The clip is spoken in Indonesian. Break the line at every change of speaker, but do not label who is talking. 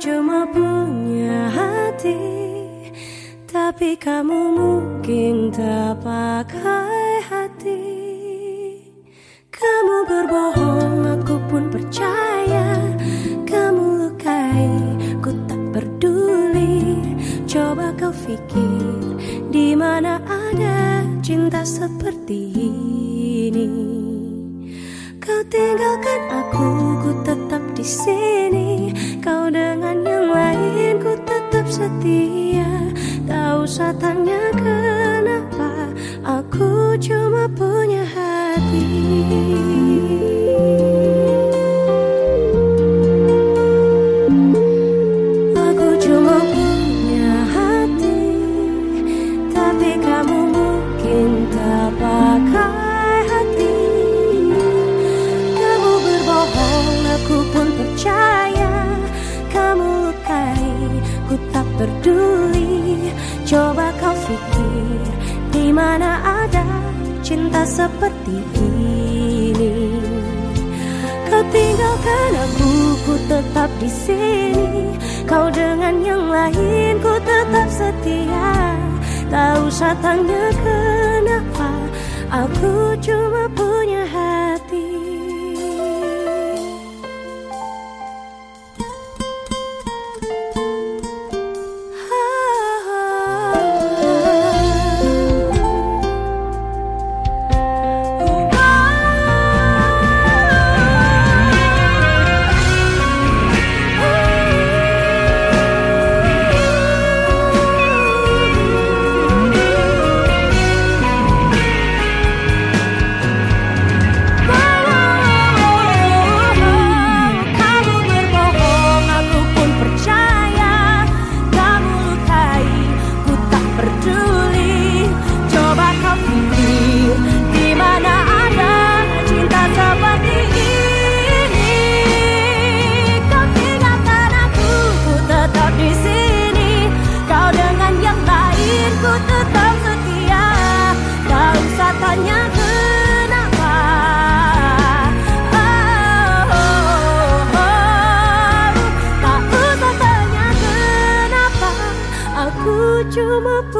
cuma punya hati Tapi kamu mungkin tak pakai hati. Kamu berbohong, aku pun percaya. Kamu lukai, ku tak peduli. Coba kau pikir di mana ada cinta seperti ini? Kau tinggalkan aku, ku tetap di sini Kau dengan yang lain ku tetap setia. Tak usah Kamu lukai, ku tak peduli Coba kau pikir, di mana ada cinta seperti ini Kau tinggalkan aku, ku tetap di sini. Kau dengan yang lain, ku tetap setia. Tak usah tanya kenapa, aku cuma punya hati. my